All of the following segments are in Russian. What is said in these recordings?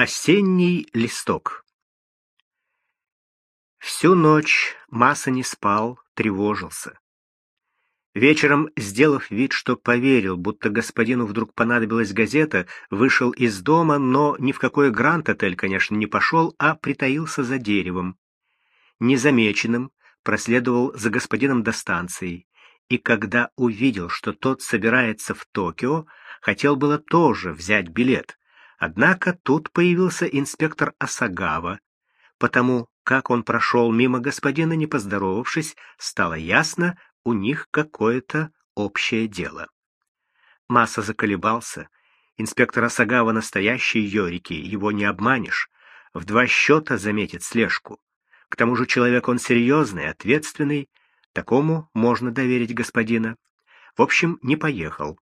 Осенний листок Всю ночь Маса не спал, тревожился. Вечером, сделав вид, что поверил, будто господину вдруг понадобилась газета, вышел из дома, но ни в какой гранд-отель, конечно, не пошел, а притаился за деревом. Незамеченным проследовал за господином до станции, и когда увидел, что тот собирается в Токио, хотел было тоже взять билет. Однако тут появился инспектор Асагава. Потому как он прошел мимо господина, не поздоровавшись, стало ясно, у них какое-то общее дело. Масса заколебался. Инспектор Асагава настоящий Йорики, его не обманешь. В два счета заметит слежку. К тому же человек он серьезный, ответственный. Такому можно доверить господина. В общем, не поехал.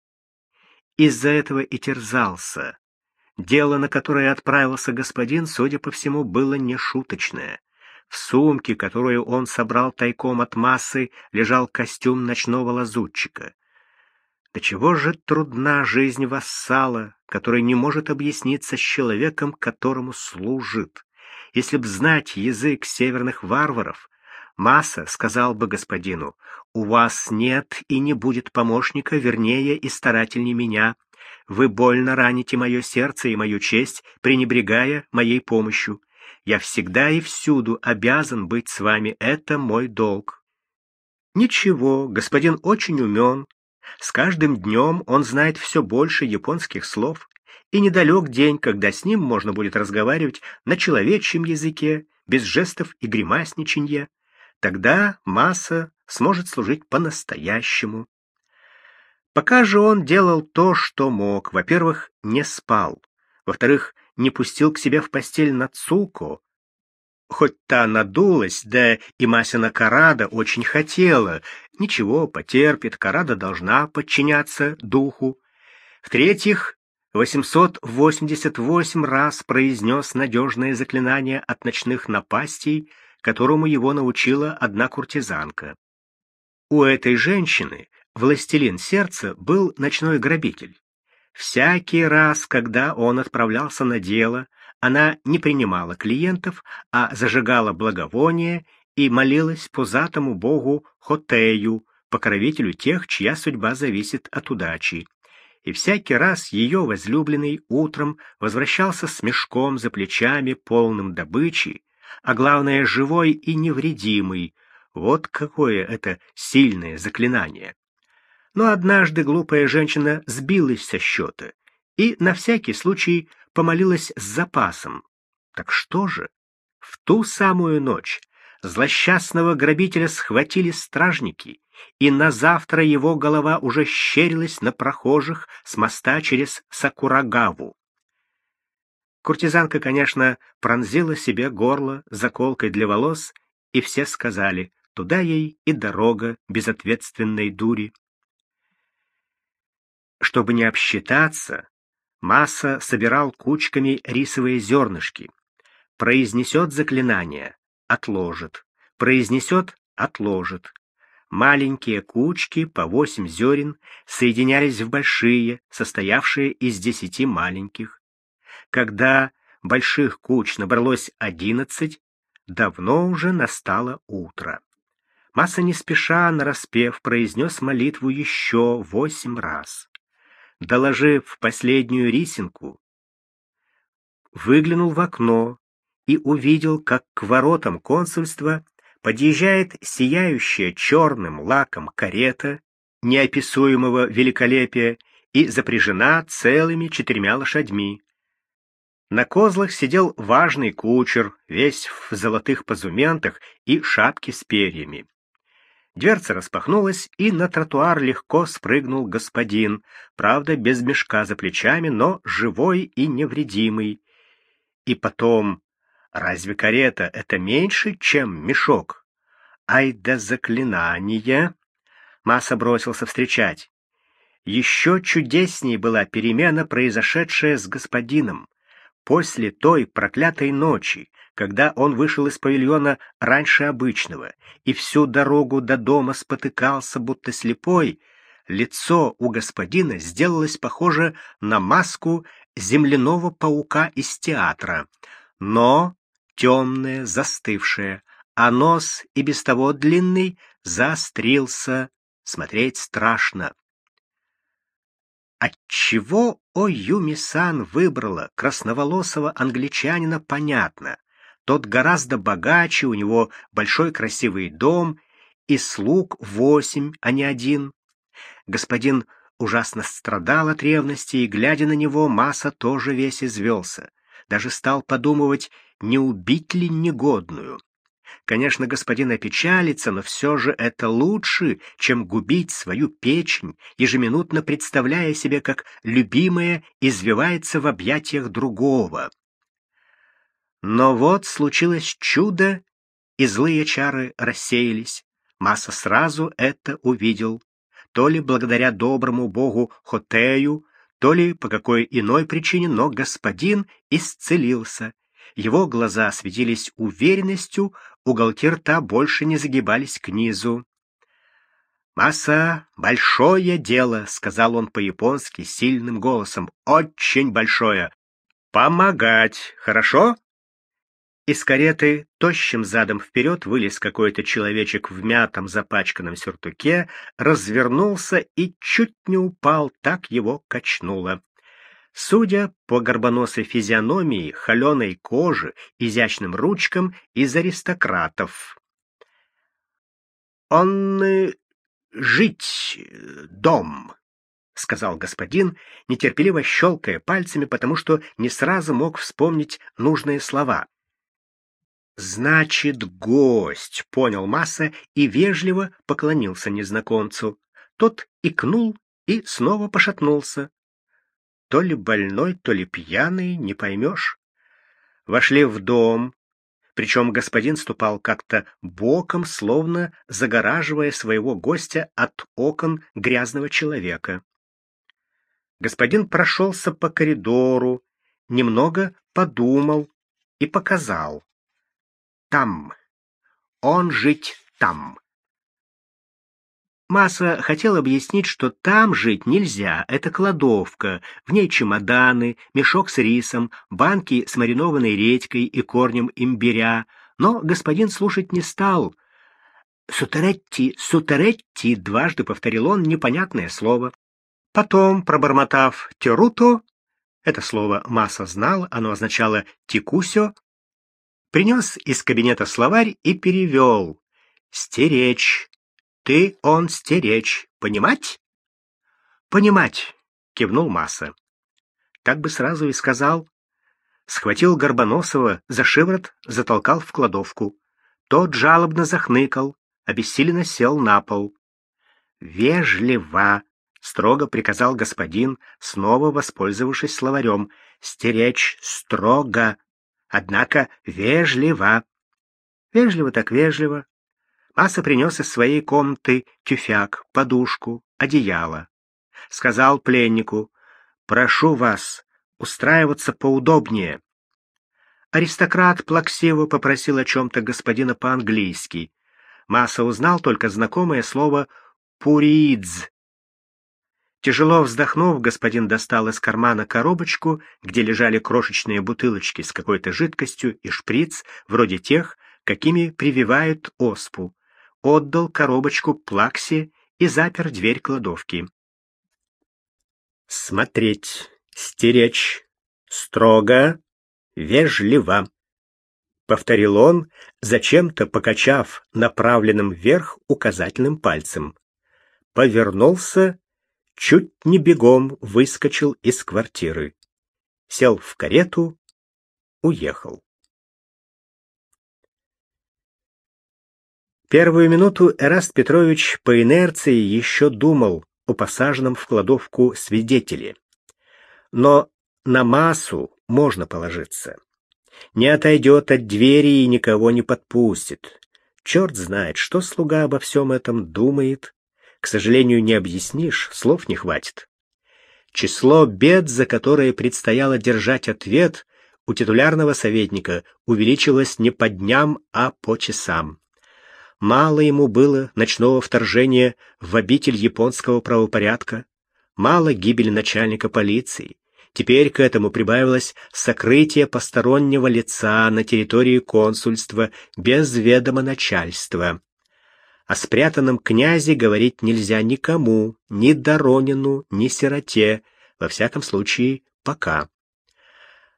Из-за этого и терзался. Дело, на которое отправился господин, судя по всему, было не шуточное. В сумке, которую он собрал тайком от массы, лежал костюм ночного лазутчика. До чего же трудна жизнь вассала, который не может объясниться с человеком, которому служит. Если б знать язык северных варваров, Масса сказал бы господину, «У вас нет и не будет помощника вернее и старательнее меня, вы больно раните мое сердце и мою честь, пренебрегая моей помощью. Я всегда и всюду обязан быть с вами, это мой долг. Ничего, господин очень умен. С каждым днем он знает все больше японских слов, и недалек день, когда с ним можно будет разговаривать на человечьем языке, без жестов и гримасничанья. Тогда масса сможет служить по-настоящему. Пока же он делал то, что мог. Во-первых, не спал. Во-вторых, не пустил к себе в постель Нацуко. Хоть та надулась, да и Масина Карада очень хотела. Ничего, потерпит, Карада должна подчиняться духу. В-третьих, 888 раз произнес надежное заклинание от ночных напастей, которому его научила одна куртизанка. У этой женщины властелин сердца был ночной грабитель. Всякий раз, когда он отправлялся на дело, она не принимала клиентов, а зажигала благовоние и молилась пузатому богу Хотею, покровителю тех, чья судьба зависит от удачи. И всякий раз ее возлюбленный утром возвращался с мешком за плечами, полным добычи, а главное, живой и невредимый. Вот какое это сильное заклинание. Но однажды глупая женщина сбилась со счета и на всякий случай помолилась с запасом. Так что же? В ту самую ночь злосчастного грабителя схватили стражники, и на завтра его голова уже щерилась на прохожих с моста через Сакурагаву. Куртизанка, конечно, пронзила себе горло заколкой для волос, и все сказали, туда ей и дорога безответственной дури. Чтобы не обсчитаться, Масса собирал кучками рисовые зернышки. Произнесет заклинание — отложит. Произнесет — отложит. Маленькие кучки по восемь зерен соединялись в большие, состоявшие из десяти маленьких. Когда больших куч набралось одиннадцать, давно уже настало утро. Масса не спеша, нараспев, произнес молитву еще восемь раз доложив последнюю рисинку, выглянул в окно и увидел, как к воротам консульства подъезжает сияющая черным лаком карета неописуемого великолепия и запряжена целыми четырьмя лошадьми. На козлах сидел важный кучер, весь в золотых позументах и шапке с перьями. Дверца распахнулась, и на тротуар легко спрыгнул господин, правда, без мешка за плечами, но живой и невредимый. И потом, разве карета — это меньше, чем мешок? Ай да заклинание! Масса бросился встречать. Еще чудесней была перемена, произошедшая с господином. После той проклятой ночи, когда он вышел из павильона раньше обычного и всю дорогу до дома спотыкался, будто слепой, лицо у господина сделалось похоже на маску земляного паука из театра, но темное, застывшее, а нос и без того длинный заострился, смотреть страшно. Отчего О Юми-сан выбрала красноволосого англичанина, понятно. Тот гораздо богаче, у него большой красивый дом, и слуг восемь, а не один. Господин ужасно страдал от ревности, и, глядя на него, Маса тоже весь извелся. Даже стал подумывать, не убить ли негодную. Конечно, господин опечалится, но все же это лучше, чем губить свою печень, ежеминутно представляя себе, как любимая извивается в объятиях другого. Но вот случилось чудо, и злые чары рассеялись. Масса сразу это увидел. То ли благодаря доброму богу Хотею, то ли по какой иной причине, но господин исцелился. Его глаза светились уверенностью, уголки рта больше не загибались к низу. «Масса — большое дело», — сказал он по-японски сильным голосом. «Очень большое. Помогать, хорошо?» Из кареты тощим задом вперед вылез какой-то человечек в мятом запачканном сюртуке, развернулся и чуть не упал, так его качнуло. Судя по горбоносой физиономии, холеной коже, изящным ручкам из аристократов. «Он э, жить э, дом», — сказал господин, нетерпеливо щелкая пальцами, потому что не сразу мог вспомнить нужные слова. «Значит, гость», — понял Масса и вежливо поклонился незнакомцу. Тот икнул и снова пошатнулся. То ли больной, то ли пьяный, не поймешь. Вошли в дом, причем господин ступал как-то боком, словно загораживая своего гостя от окон грязного человека. Господин прошелся по коридору, немного подумал и показал там. Он жить там. Масса хотел объяснить, что там жить нельзя, это кладовка, в ней чемоданы, мешок с рисом, банки с маринованной редькой и корнем имбиря, но господин слушать не стал. «Сутеретти, сутеретти», — дважды повторил он непонятное слово. Потом, пробормотав «теруто», это слово Масса знал, оно означало «текусё», принес из кабинета словарь и перевел. «Стеречь. Ты он стеречь. Понимать?» «Понимать», — кивнул Масса. Так бы сразу и сказал. Схватил Горбоносова за шиворот, затолкал в кладовку. Тот жалобно захныкал, обессиленно сел на пол. «Вежливо», — строго приказал господин, снова воспользовавшись словарем. «Стеречь строго, однако вежливо. Вежливо так вежливо. Маса принес из своей комнаты тюфяк, подушку, одеяло. Сказал пленнику, «Прошу вас устраиваться поудобнее». Аристократ плаксиво попросил о чем-то господина по-английски. Масса узнал только знакомое слово «пуридз», Тяжело вздохнув, господин достал из кармана коробочку, где лежали крошечные бутылочки с какой-то жидкостью и шприц, вроде тех, какими прививают оспу. Отдал коробочку Плаксе и запер дверь кладовки. Смотреть, стеречь, строго, вежливо. Повторил он, зачем-то покачав направленным вверх указательным пальцем. Повернулся чуть не бегом выскочил из квартиры. Сел в карету, уехал. Первую минуту Эраст Петрович по инерции еще думал о посаженном в кладовку свидетеле. Но на массу можно положиться. Не отойдет от двери и никого не подпустит. Черт знает, что слуга обо всем этом думает к сожалению, не объяснишь, слов не хватит. Число бед, за которые предстояло держать ответ, у титулярного советника увеличилось не по дням, а по часам. Мало ему было ночного вторжения в обитель японского правопорядка, мало гибели начальника полиции, Теперь к этому прибавилось сокрытие постороннего лица на территории консульства без ведома начальства. О спрятанном князе говорить нельзя никому, ни Доронину, ни сироте, во всяком случае, пока.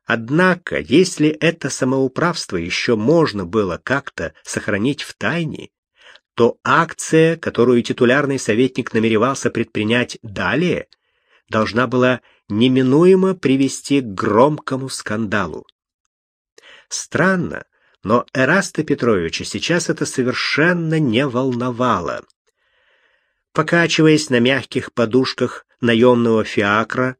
Однако, если это самоуправство еще можно было как-то сохранить в тайне, то акция, которую титулярный советник намеревался предпринять далее, должна была неминуемо привести к громкому скандалу. Странно, но Эраста Петровича сейчас это совершенно не волновало. Покачиваясь на мягких подушках наемного фиакра,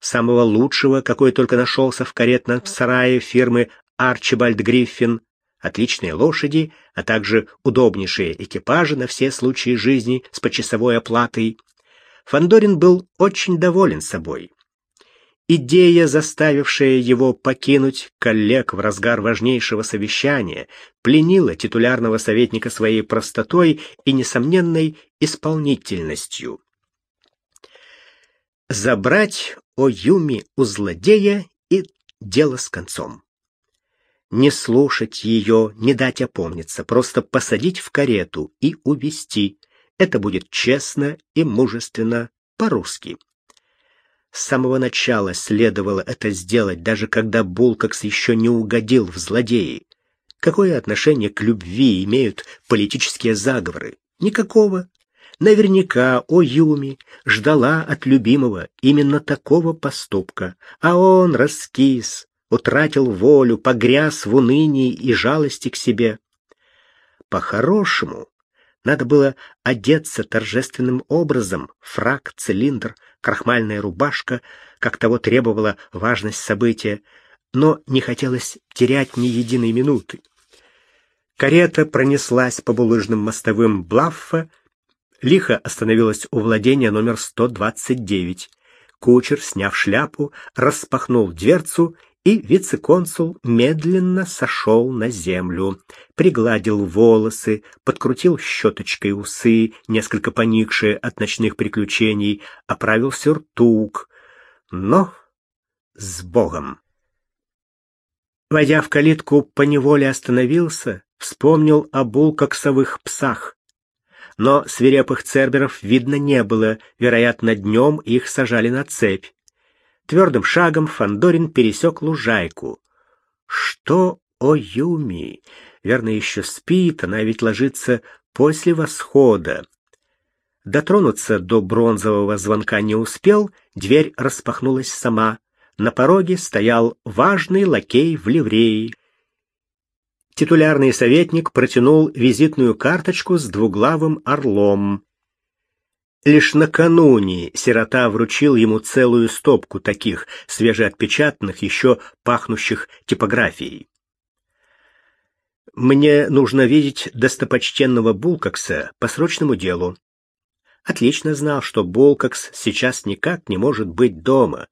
самого лучшего, какой только нашелся в каретном сарае фирмы Арчибальд Гриффин, отличные лошади, а также удобнейшие экипажи на все случаи жизни с почасовой оплатой, Фандорин был очень доволен собой. Идея, заставившая его покинуть коллег в разгар важнейшего совещания, пленила титулярного советника своей простотой и несомненной исполнительностью. Забрать Оюми у злодея и дело с концом. Не слушать ее, не дать опомниться, просто посадить в карету и увести. Это будет честно и мужественно по-русски. С самого начала следовало это сделать, даже когда Булкакс еще не угодил в злодеи. Какое отношение к любви имеют политические заговоры? Никакого. Наверняка Оюми ждала от любимого именно такого поступка, а он раскис, утратил волю, погряз в унынии и жалости к себе. По-хорошему, надо было одеться торжественным образом, фрак, цилиндр, крахмальная рубашка, как того требовала важность события, но не хотелось терять ни единой минуты. Карета пронеслась по булыжным мостовым Блаффа, лихо остановилась у владения номер 129. Кучер, сняв шляпу, распахнул дверцу и вице-консул медленно сошел на землю, пригладил волосы, подкрутил щеточкой усы, несколько поникшие от ночных приключений, оправил сюртук. Но с Богом! Войдя в калитку, поневоле остановился, вспомнил о булкоксовых псах. Но свирепых церберов видно не было, вероятно, днем их сажали на цепь. Твердым шагом Фандорин пересек лужайку. Что о Юми? Верно, еще спит, она ведь ложится после восхода. Дотронуться до бронзового звонка не успел, дверь распахнулась сама. На пороге стоял важный лакей в ливреи. Титулярный советник протянул визитную карточку с двуглавым орлом. Лишь накануне сирота вручил ему целую стопку таких свежеотпечатанных, еще пахнущих типографией. «Мне нужно видеть достопочтенного Булкакса по срочному делу». Отлично знал, что Булкакс сейчас никак не может быть дома.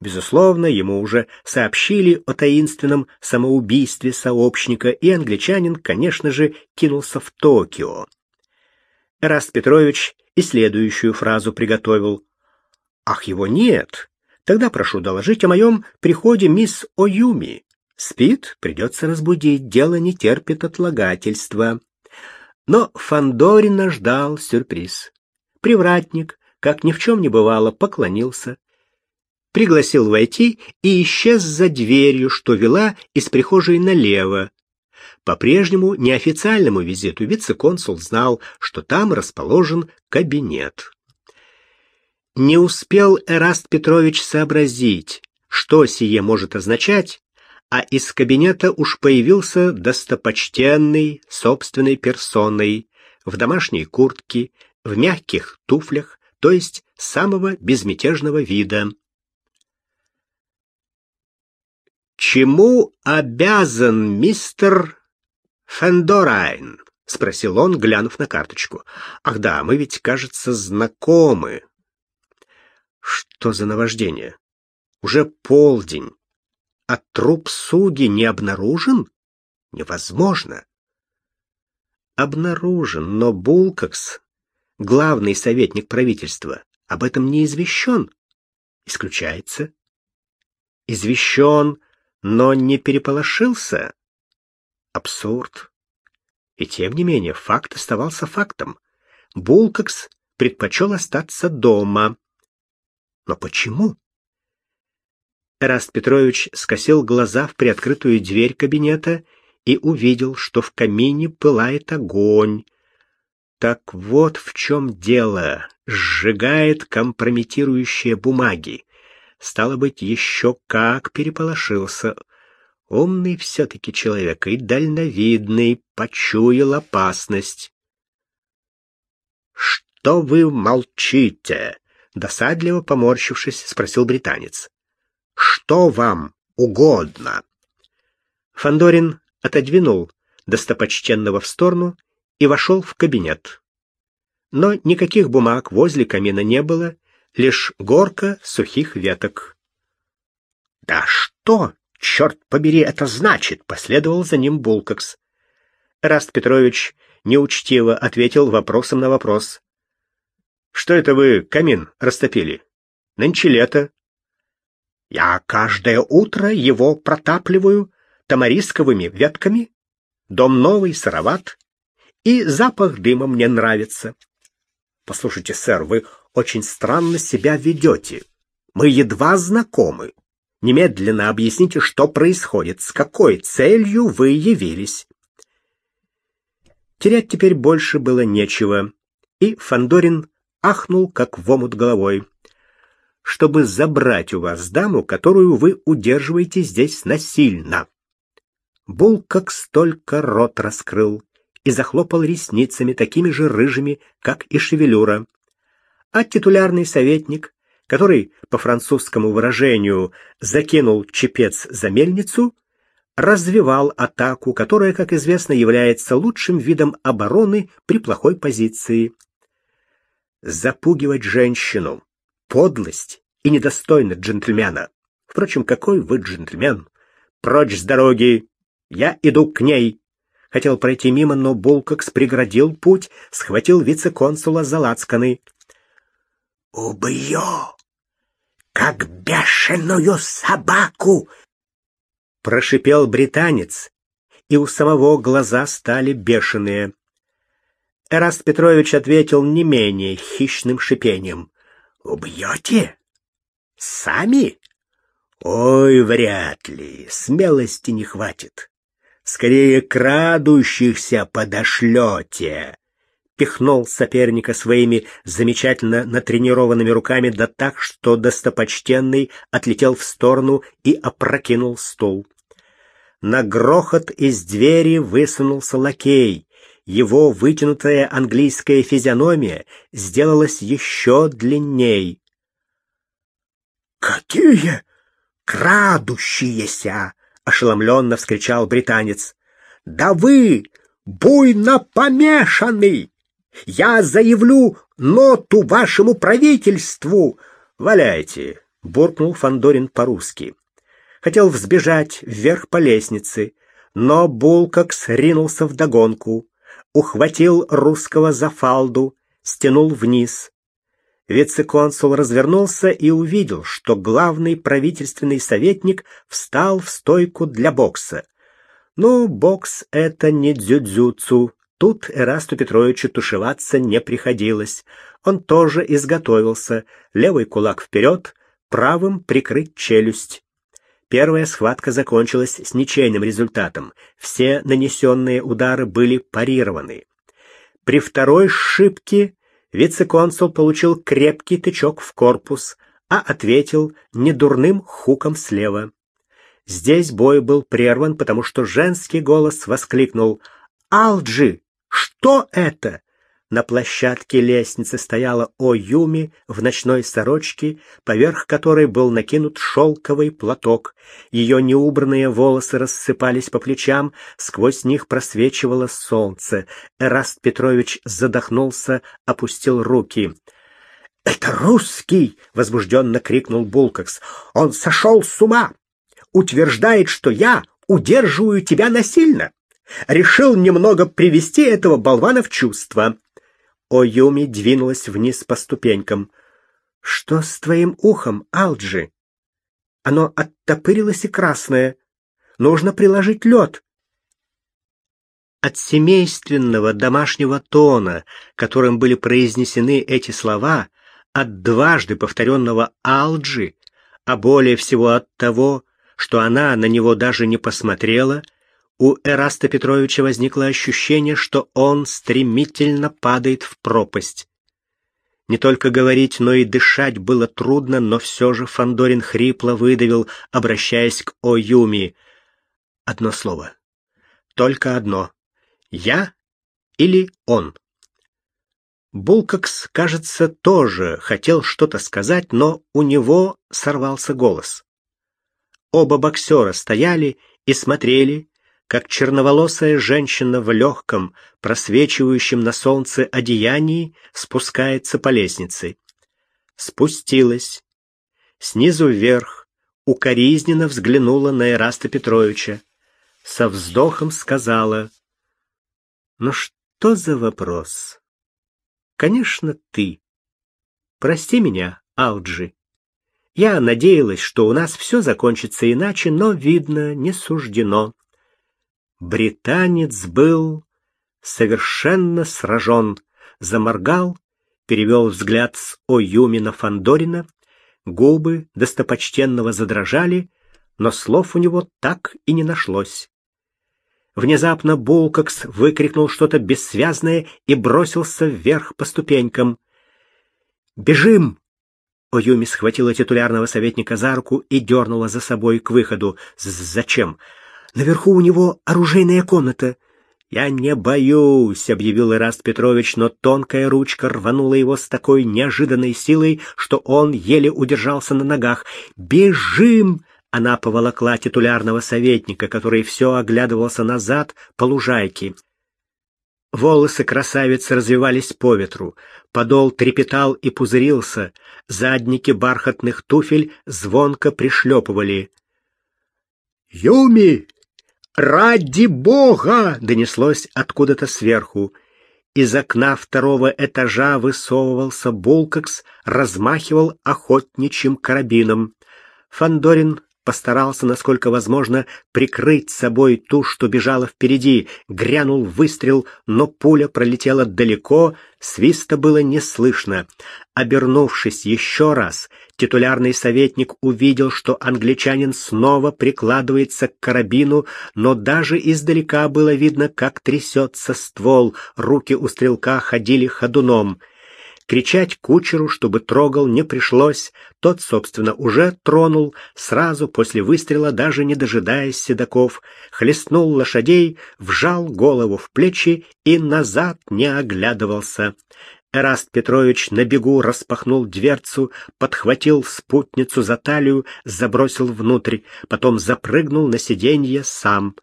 Безусловно, ему уже сообщили о таинственном самоубийстве сообщника, и англичанин, конечно же, кинулся в Токио. Раст Петрович и следующую фразу приготовил. «Ах, его нет! Тогда прошу доложить о моем приходе мисс Оюми. Спит, придется разбудить, дело не терпит отлагательства». Но Фандорина ждал сюрприз. Привратник, как ни в чем не бывало, поклонился, пригласил войти и исчез за дверью, что вела из прихожей налево, по прежнему неофициальному визиту вице-консул знал, что там расположен кабинет. Не успел Эраст Петрович сообразить, что сие может означать, а из кабинета уж появился достопочтенный собственной персоной в домашней куртке, в мягких туфлях, то есть самого безмятежного вида. Чему обязан мистер Фендорайн, спросил он, глянув на карточку. Ах да, мы ведь, кажется, знакомы. Что за наваждение? Уже полдень. А труп Суги не обнаружен? Невозможно. Обнаружен, но Булкакс, главный советник правительства, об этом не извещен. исключается. Извещен, но не переполошился? Абсурд. И тем не менее, факт оставался фактом. Булкакс предпочел остаться дома. Но почему? Эраст Петрович скосил глаза в приоткрытую дверь кабинета и увидел, что в камине пылает огонь. Так вот в чем дело. Сжигает компрометирующие бумаги. Стало быть, еще как переполошился. Умный все-таки человек и дальновидный, почуял опасность. «Что вы молчите?» — досадливо поморщившись, спросил британец. «Что вам угодно?» Фандорин отодвинул достопочтенного в сторону и вошел в кабинет. Но никаких бумаг возле камина не было, лишь горка сухих веток. «Да что, черт побери, это значит?» — последовал за ним Булкакс. Раст Петрович неучтиво ответил вопросом на вопрос. «Что это вы камин растопили? Нынче лето». «Я каждое утро его протапливаю тамарисковыми ветками. Дом новый, сыроват, и запах дыма мне нравится. Послушайте, сэр, вы очень странно себя ведете. Мы едва знакомы. Немедленно объясните, что происходит, с какой целью вы явились. Терять теперь больше было нечего, и Фандорин ахнул, как в омут головой. Чтобы забрать у вас даму, которую вы удерживаете здесь насильно. Бул как столько рот раскрыл и захлопал ресницами такими же рыжими, как и шевелюра. А титулярный советник, который, по французскому выражению, закинул чепец за мельницу, развивал атаку, которая, как известно, является лучшим видом обороны при плохой позиции. Запугивать женщину — подлость и недостойно джентльмена. Впрочем, какой вы джентльмен? Прочь с дороги! Я иду к ней!» Хотел пройти мимо, но Булкакс преградил путь, схватил вице-консула за лацканы. «Убью! Как бешеную собаку!» Прошипел британец, и у самого глаза стали бешеные. Эраст Петрович ответил не менее хищным шипением. «Убьете? Сами? Ой, вряд ли, смелости не хватит скорее крадущихся подошлете!» Пихнул соперника своими замечательно натренированными руками да так, что достопочтенный отлетел в сторону и опрокинул стул. На грохот из двери высунулся лакей. Его вытянутая английская физиономия сделалась еще длинней. «Какие крадущиеся!» — ошеломленно вскричал британец. «Да вы буйно помешанный! Я заявлю ноту вашему правительству!» «Валяйте!» — буркнул Фандорин по-русски. Хотел взбежать вверх по лестнице, но Булкакс ринулся вдогонку, ухватил русского за фалду, стянул вниз. Вице-консул развернулся и увидел, что главный правительственный советник встал в стойку для бокса. Но бокс — это не дзюдзюцу. Тут Эрасту Петровичу тушеваться не приходилось. Он тоже изготовился. Левый кулак вперед, правым прикрыть челюсть. Первая схватка закончилась с ничейным результатом. Все нанесенные удары были парированы. При второй шибке Вице-консул получил крепкий тычок в корпус, а ответил недурным хуком слева. Здесь бой был прерван, потому что женский голос воскликнул «Алджи! Что это?» На площадке лестницы стояла Оюми в ночной сорочке, поверх которой был накинут шелковый платок. Ее неубранные волосы рассыпались по плечам, сквозь них просвечивало солнце. Эраст Петрович задохнулся, опустил руки. «Это русский!» — возбужденно крикнул Булкакс. «Он сошел с ума! Утверждает, что я удерживаю тебя насильно!» Решил немного привести этого болвана в чувство. Оюми двинулась вниз по ступенькам. Что с твоим ухом, Алджи? Оно оттопырилось и красное. Нужно приложить лед. От семейственного домашнего тона, которым были произнесены эти слова, от дважды повторенного «Алджи», а более всего от того, что она на него даже не посмотрела, у Эраста Петровича возникло ощущение, что он стремительно падает в пропасть. Не только говорить, но и дышать было трудно, но все же Фандорин хрипло выдавил, обращаясь к Оюми. Одно слово. Только одно. Я или он? Булкакс, кажется, тоже хотел что-то сказать, но у него сорвался голос. Оба боксера стояли и смотрели, как черноволосая женщина в легком, просвечивающем на солнце одеянии спускается по лестнице. Спустилась. Снизу вверх укоризненно взглянула на Ираста Петровича. Со вздохом сказала — но что за вопрос? Конечно, ты. Прости меня, Алджи. Я надеялась, что у нас все закончится иначе, но, видно, не суждено. Британец был совершенно сражен, заморгал, перевел взгляд с Оюми на Фандорина, губы достопочтенного задрожали, но слов у него так и не нашлось. Внезапно Булкокс выкрикнул что-то бессвязное и бросился вверх по ступенькам. «Бежим!» Оюми схватила титулярного советника за руку и дернула за собой к выходу. «Зачем? Наверху у него оружейная комната». «Я не боюсь», — объявил Ираст Петрович, но тонкая ручка рванула его с такой неожиданной силой, что он еле удержался на ногах. «Бежим!» Она поволокла титулярного советника, который все оглядывался назад по лужайке. Волосы красавицы развивались по ветру, подол трепетал и пузырился, задники бархатных туфель звонко пришлепывали. «Юми! Ради бога!» — донеслось откуда-то сверху. Из окна второго этажа высовывался Булкакс, размахивал охотничьим карабином. Фандорин постарался, насколько возможно, прикрыть собой ту, что бежала впереди. Грянул выстрел, но пуля пролетела далеко, свиста было не слышно. Обернувшись еще раз, титулярный советник увидел, что англичанин снова прикладывается к карабину, но даже издалека было видно, как трясется ствол, руки у стрелка ходили ходуном — Кричать кучеру, чтобы трогал, не пришлось. Тот, собственно, уже тронул, сразу после выстрела, даже не дожидаясь седаков. Хлестнул лошадей, вжал голову в плечи и назад не оглядывался. Эраст Петрович на бегу распахнул дверцу, подхватил спутницу за талию, забросил внутрь, потом запрыгнул на сиденье сам.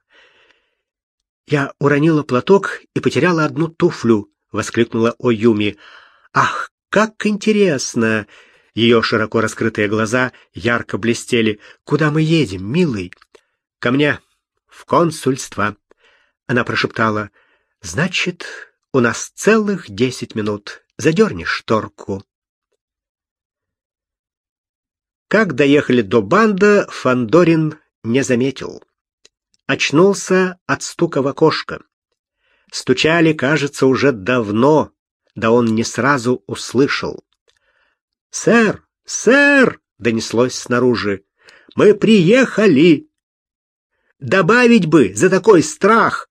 «Я уронила платок и потеряла одну туфлю», — воскликнула Оюми. Ах, как интересно! Ее широко раскрытые глаза ярко блестели. Куда мы едем, милый? Ко мне, в консульство. Она прошептала. Значит, у нас целых десять минут. Задерни шторку. Как доехали до банда, Фандорин не заметил. Очнулся от стука в окошко. Стучали, кажется, уже давно, да он не сразу услышал. «Сэр! Сэр!» — донеслось снаружи. «Мы приехали!» «Добавить бы за такой страх!»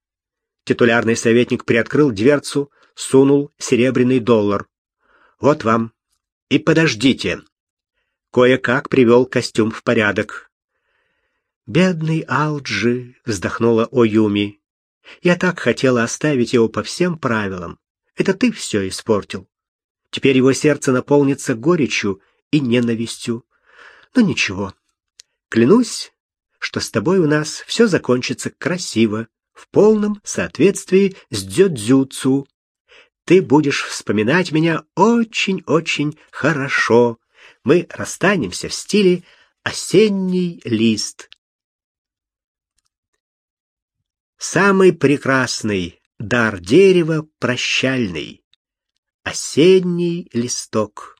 Титулярный советник приоткрыл дверцу, сунул серебряный доллар. «Вот вам. И подождите». Кое-как привел костюм в порядок. «Бедный Алджи!» — вздохнула Оюми. «Я так хотела оставить его по всем правилам. Это ты все испортил. Теперь его сердце наполнится горечью и ненавистью. Но ничего. Клянусь, что с тобой у нас все закончится красиво, в полном соответствии с дзюдзюцу. Ты будешь вспоминать меня очень-очень хорошо. Мы расстанемся в стиле осенний лист. Самый прекрасный дар дерева прощальный, осенний листок.